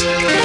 Thank you.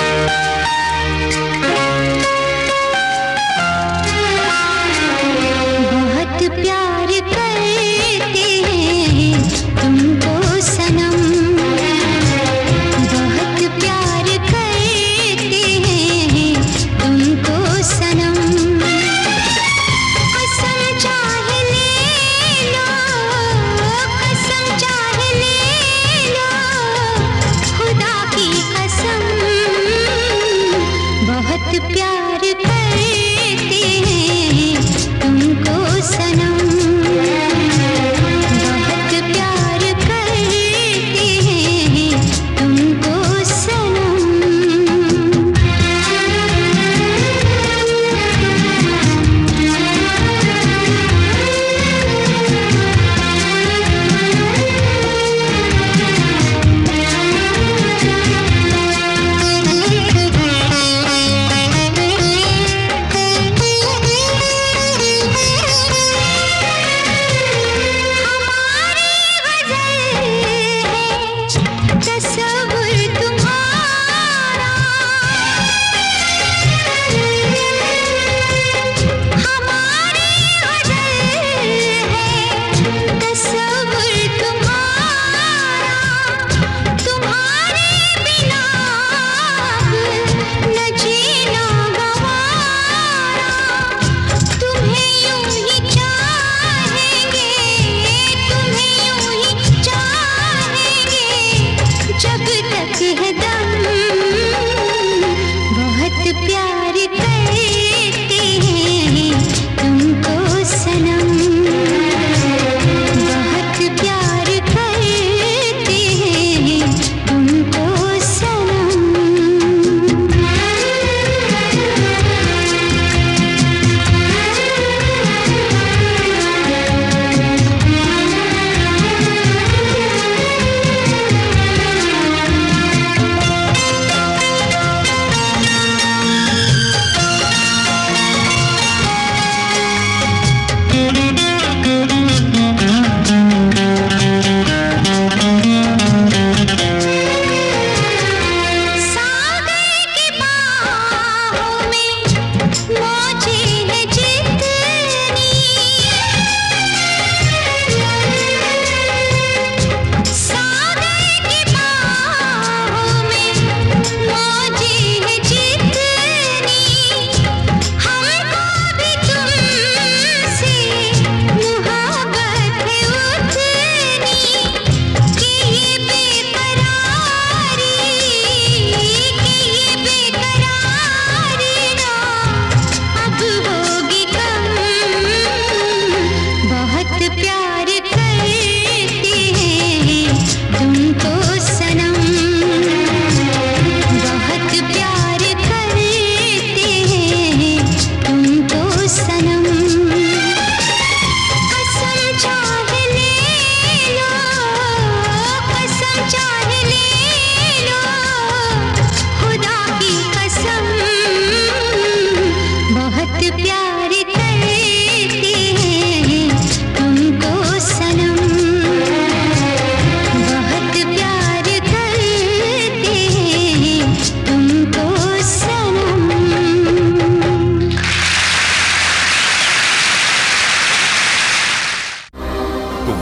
Thank you.